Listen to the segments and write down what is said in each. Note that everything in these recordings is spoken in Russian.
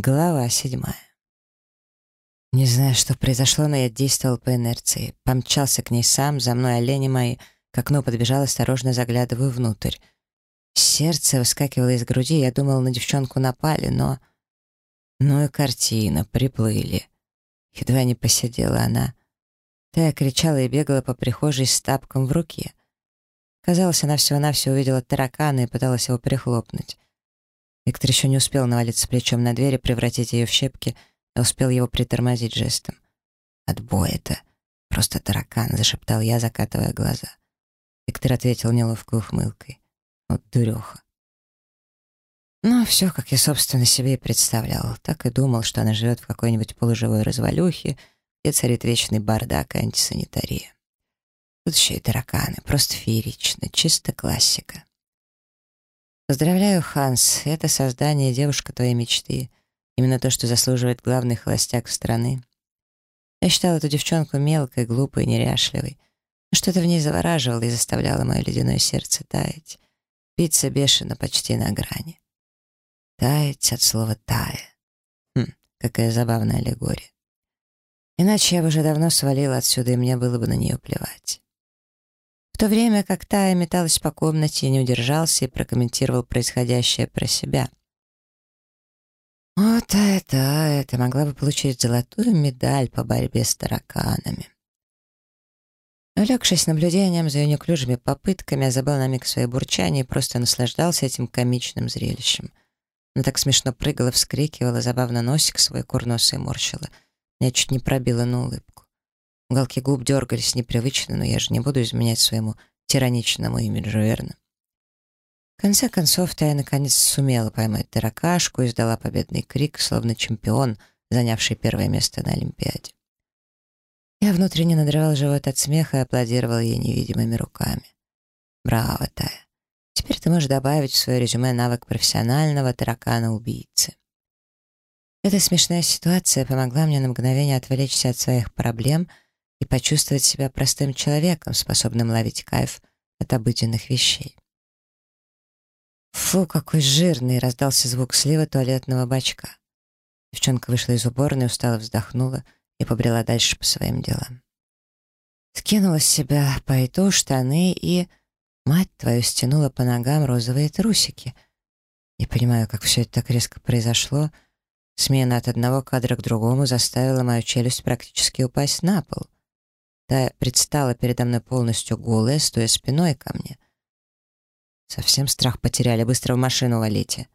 Глава седьмая. Не знаю, что произошло, но я действовал по инерции. Помчался к ней сам, за мной олени мои, к окну подбежал, осторожно заглядываю внутрь. Сердце выскакивало из груди, я думал, на девчонку напали, но... Ну и картина, приплыли. Едва не посидела она. Тая кричала и бегала по прихожей с тапком в руке. Казалось, она всего-навсего увидела таракана и пыталась его прихлопнуть. Виктор еще не успел навалиться плечом на дверь и превратить ее в щепки, а успел его притормозить жестом. «Отбой это! Просто таракан!» — зашептал я, закатывая глаза. Виктор ответил неловкой ухмылкой. «Вот дуреха!» Ну, все, как я, собственно, себе и представлял. Так и думал, что она живет в какой-нибудь полуживой развалюхе, где царит вечный бардак и антисанитария. Тут еще и тараканы. Просто феерично. Чисто классика. Поздравляю, Ханс, это создание девушка твоей мечты. Именно то, что заслуживает главный холостяк страны. Я считал эту девчонку мелкой, глупой, неряшливой. Но что-то в ней завораживало и заставляло мое ледяное сердце таять. Биться бешено, почти на грани. Таять от слова «тая». Хм, какая забавная аллегория. Иначе я бы уже давно свалила отсюда, и мне было бы на нее плевать. В то время как Тая металась по комнате, я не удержался и прокомментировал происходящее про себя. «О, Тая, Тая, ты могла бы получить золотую медаль по борьбе с тараканами». Увлекшись наблюдением за ее неуклюжими попытками, я забыл на миг свои бурчания и просто наслаждался этим комичным зрелищем. Она так смешно прыгала, вскрикивала, забавно носик свой курносый морщила. Меня чуть не пробило на улыбку. Уголки губ дергались непривычно, но я же не буду изменять своему тираничному имиджу, верно? В конце концов, Тая наконец сумела поймать таракашку и издала победный крик, словно чемпион, занявший первое место на Олимпиаде. Я внутренне надрывал живот от смеха и аплодировал ей невидимыми руками. «Браво, Тая! Теперь ты можешь добавить в свое резюме навык профессионального таракана-убийцы». Эта смешная ситуация помогла мне на мгновение отвлечься от своих проблем — и почувствовать себя простым человеком, способным ловить кайф от обыденных вещей. «Фу, какой жирный!» — раздался звук слива туалетного бачка. Девчонка вышла из уборной, устало вздохнула и побрела дальше по своим делам. Скинула с себя пальто, штаны и, мать твою, стянула по ногам розовые трусики. Не понимаю, как все это так резко произошло. Смена от одного кадра к другому заставила мою челюсть практически упасть на пол — Та предстала передо мной полностью голая, стоя спиной ко мне. Совсем страх потеряли, быстро в машину валите.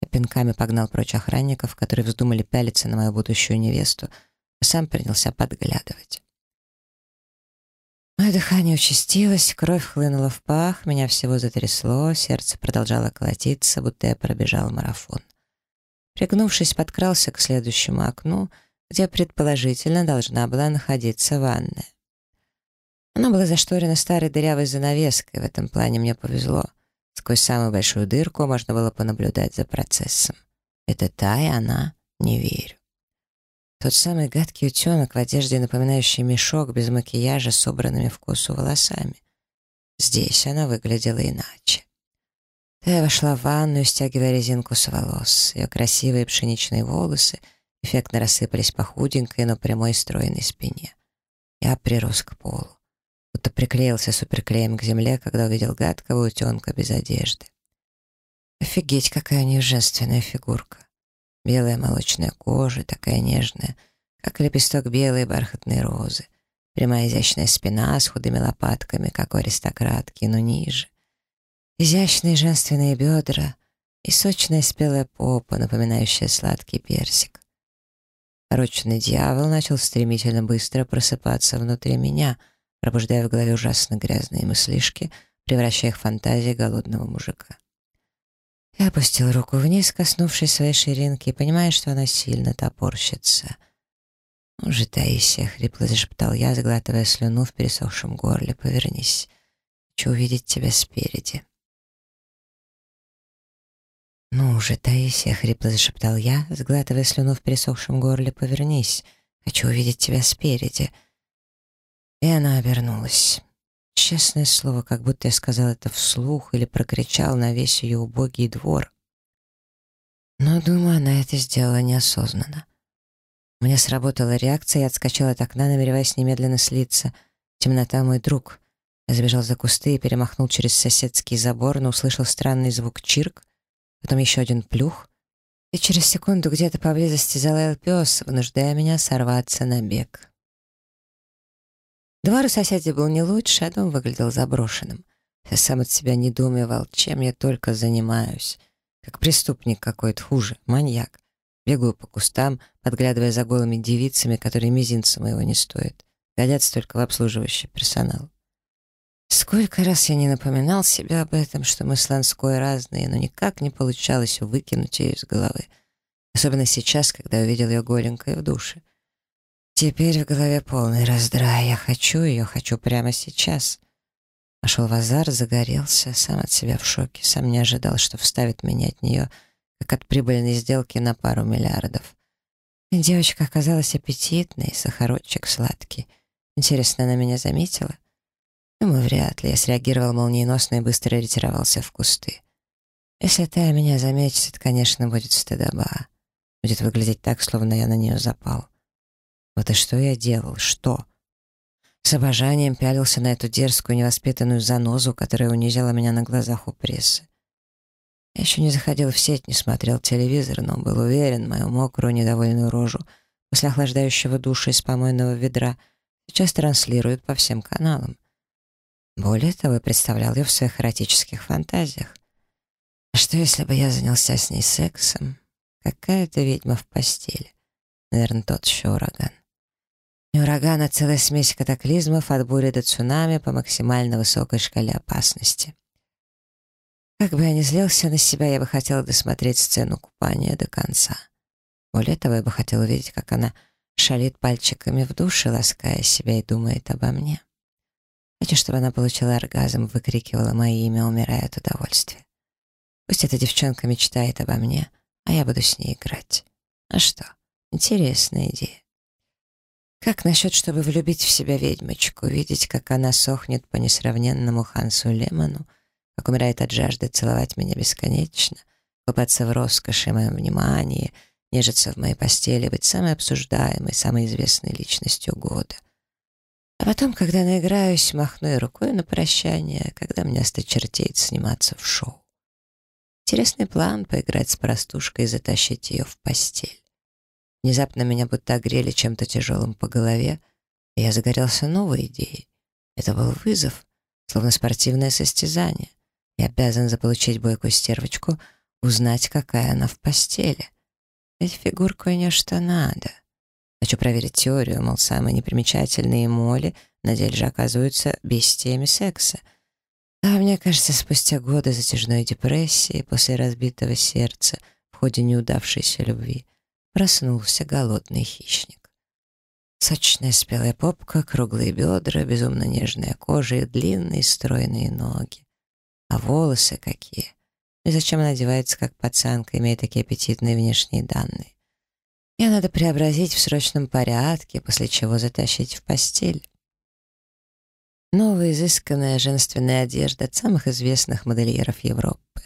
Я пинками погнал прочь охранников, которые вздумали пялиться на мою будущую невесту, а сам принялся подглядывать. Мое дыхание участилось, кровь хлынула в пах, меня всего затрясло, сердце продолжало колотиться, будто я пробежал марафон. Пригнувшись, подкрался к следующему окну, где предположительно должна была находиться ванная. Она была зашторена старой дырявой занавеской, в этом плане мне повезло. Сквозь самую большую дырку можно было понаблюдать за процессом. Это та и она, не верю. Тот самый гадкий утенок в одежде, напоминающий мешок, без макияжа, собранными в косу волосами. Здесь она выглядела иначе. Тая вошла в ванную, стягивая резинку с волос. Ее красивые пшеничные волосы эффектно рассыпались по худенькой, но прямой стройной спине. Я прирос к полу будто приклеился суперклеем к земле, когда увидел гадкого утенка без одежды. Офигеть, какая у нее женственная фигурка. Белая молочная кожа, такая нежная, как лепесток белой бархатной розы. Прямая изящная спина с худыми лопатками, как у аристократки, но ниже. Изящные женственные бедра и сочная спелая попа, напоминающая сладкий персик. Порочный дьявол начал стремительно быстро просыпаться внутри меня — пробуждая в голове ужасно грязные мыслишки, превращая их в фантазии голодного мужика. Я опустил руку вниз, коснувшись своей ширинки, понимая, что она сильно топорщится. «Уже, Таисия!» — хрипло зашептал я, заглатывая слюну в пересохшем горле. «Повернись. Хочу увидеть тебя спереди». «Ну уже, Таисия!» — хрипло зашептал я, сглатывая слюну в пересохшем горле. «Повернись. Хочу увидеть тебя спереди». И она обернулась. Честное слово, как будто я сказал это вслух или прокричал на весь ее убогий двор. Но, думаю, она это сделала неосознанно. Мне сработала реакция, я отскочила от окна, намереваясь немедленно слиться. Темнота — мой друг. Я забежал за кусты и перемахнул через соседский забор, но услышал странный звук чирк, потом еще один плюх, и через секунду где-то поблизости залаял пес, вынуждая меня сорваться на бег. Двор у соседей был не лучше, а дом выглядел заброшенным. Я сам от себя недоумевал, чем я только занимаюсь. Как преступник какой-то, хуже, маньяк. Бегаю по кустам, подглядывая за голыми девицами, которые мизинца моего не стоят. Годятся только в обслуживающий персонал. Сколько раз я не напоминал себе об этом, что мы с Ланской разные, но никак не получалось выкинуть ее из головы. Особенно сейчас, когда увидел ее голенькой в душе. Теперь в голове полный раздрай. Я хочу ее, хочу прямо сейчас. Пошел в азар, загорелся, сам от себя в шоке, сам не ожидал, что вставит меня от нее, как от прибыльной сделки на пару миллиардов. Девочка оказалась аппетитной, сахарочек сладкий. Интересно, она меня заметила? Думаю, вряд ли. Я среагировал молниеносно и быстро ретировался в кусты. Если та меня заметит, это, конечно, будет стыдоба. Будет выглядеть так, словно я на нее запал. Вот и что я делал? Что? С обожанием пялился на эту дерзкую, невоспитанную занозу, которая унижала меня на глазах у прессы. Я еще не заходил в сеть, не смотрел телевизор, но был уверен, мою мокрую, недовольную рожу после охлаждающего душа из помойного ведра сейчас транслируют по всем каналам. Более того, представлял ее в своих эротических фантазиях. А что, если бы я занялся с ней сексом? Какая-то ведьма в постели. Наверное, тот еще ураган. Не ураган, а целая смесь катаклизмов от бури до цунами по максимально высокой шкале опасности. Как бы я ни злился на себя, я бы хотел досмотреть сцену купания до конца. Более того, я бы хотел увидеть, как она шалит пальчиками в душе, лаская себя и думает обо мне. Хочу, чтобы она получила оргазм, выкрикивала мое имя, умирая от удовольствия. Пусть эта девчонка мечтает обо мне, а я буду с ней играть. А что? Интересная идея. Как насчет, чтобы влюбить в себя ведьмочку, видеть, как она сохнет по несравненному Хансу Лемону, как умирает от жажды целовать меня бесконечно, купаться в роскоши и моем внимании, нежиться в моей постели, быть самой обсуждаемой, самой известной личностью года. А потом, когда наиграюсь, махну и рукой на прощание, когда мне осточертеет сниматься в шоу. Интересный план — поиграть с простушкой и затащить ее в постель. Внезапно меня будто огрели чем-то тяжелым по голове, и я загорелся новой идеей. Это был вызов, словно спортивное состязание. Я обязан заполучить бойкую стервочку, узнать, какая она в постели. Ведь фигурку и не что надо. Хочу проверить теорию, мол, самые непримечательные моли на деле же оказываются бестиями секса. А мне кажется, спустя годы затяжной депрессии, после разбитого сердца, в ходе неудавшейся любви, проснулся голодный хищник. Сочная спелая попка, круглые бедра, безумно нежная кожа и длинные стройные ноги. А волосы какие! И зачем она одевается как пацанка, имея такие аппетитные внешние данные? Ее надо преобразить в срочном порядке, после чего затащить в постель. Новая изысканная женственная одежда от самых известных модельеров Европы.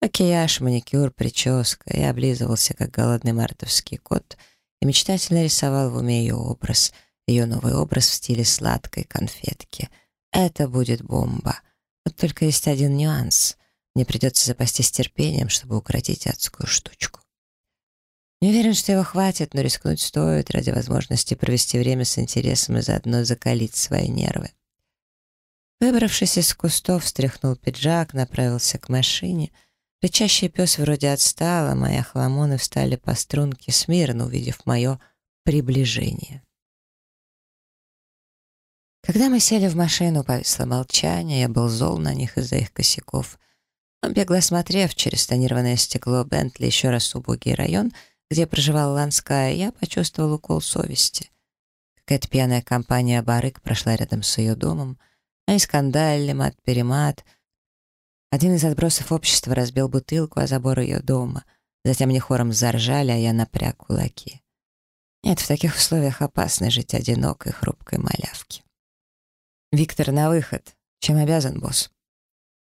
Макияж, маникюр, прическа. Я облизывался, как голодный мартовский кот, и мечтательно рисовал в уме ее образ, ее новый образ в стиле сладкой конфетки. Это будет бомба. Вот только есть один нюанс. Мне придется запастись терпением, чтобы укротить адскую штучку. Не уверен, что его хватит, но рискнуть стоит ради возможности провести время с интересом и заодно закалить свои нервы. Выбравшись из кустов, встряхнул пиджак, направился к машине — Рычащий пес вроде отстал, а мои охламоны встали по струнке, смирно увидев мое приближение. Когда мы сели в машину, повисло молчание, я был зол на них из-за их косяков. Но бегло осмотрев через тонированное стекло Бентли еще раз убогий район, где проживала Ланская, я почувствовал укол совести. Какая-то пьяная компания барыг прошла рядом с ее домом. Они скандалили, мат-перемат — один из отбросов общества разбил бутылку о забор ее дома. Затем они хором заржали, а я напряг кулаки. Нет, в таких условиях опасно жить одинокой, хрупкой малявке. «Виктор, на выход. Чем обязан, босс?»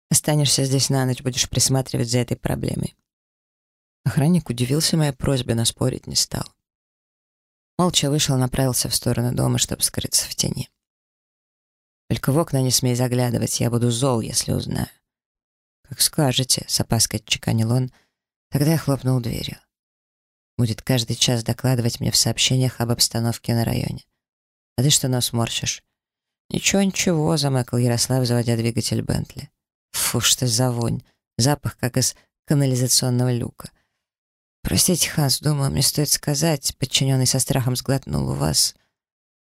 «Останешься здесь на ночь, будешь присматривать за этой проблемой». Охранник удивился моей просьбе, но спорить не стал. Молча вышел, направился в сторону дома, чтобы скрыться в тени. «Только в окна не смей заглядывать, я буду зол, если узнаю». «Как скажете», — с опаской отчеканил он. Тогда я хлопнул дверью. Будет каждый час докладывать мне в сообщениях об обстановке на районе. «А ты что нос морщишь?» «Ничего, ничего», — замыкал Ярослав, заводя двигатель Бентли. «Фу, что за вонь! Запах, как из канализационного люка. «Простите, Ханс, думаю, мне стоит сказать», — подчиненный со страхом сглотнул, «у вас...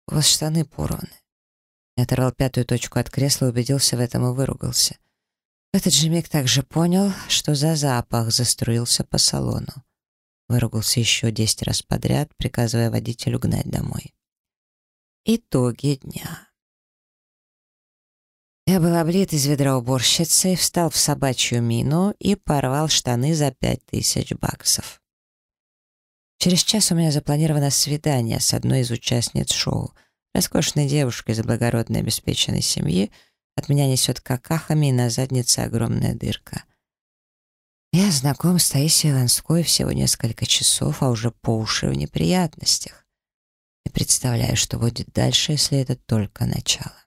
у вас штаны порваны». Я оторвал пятую точку от кресла, убедился в этом и выругался. Этот же миг также понял, что за запах заструился по салону. Выругался еще десять раз подряд, приказывая водителю гнать домой. Итоги дня. Я был облит из ведра уборщицы, встал в собачью мину и порвал штаны за пять тысяч баксов. Через час у меня запланировано свидание с одной из участниц шоу. Роскошной девушкой из благородной обеспеченной семьи от меня несет какахами, и на заднице огромная дырка. Я знаком с Таисией Ланской всего несколько часов, а уже по уши в неприятностях. И представляю, что будет дальше, если это только начало.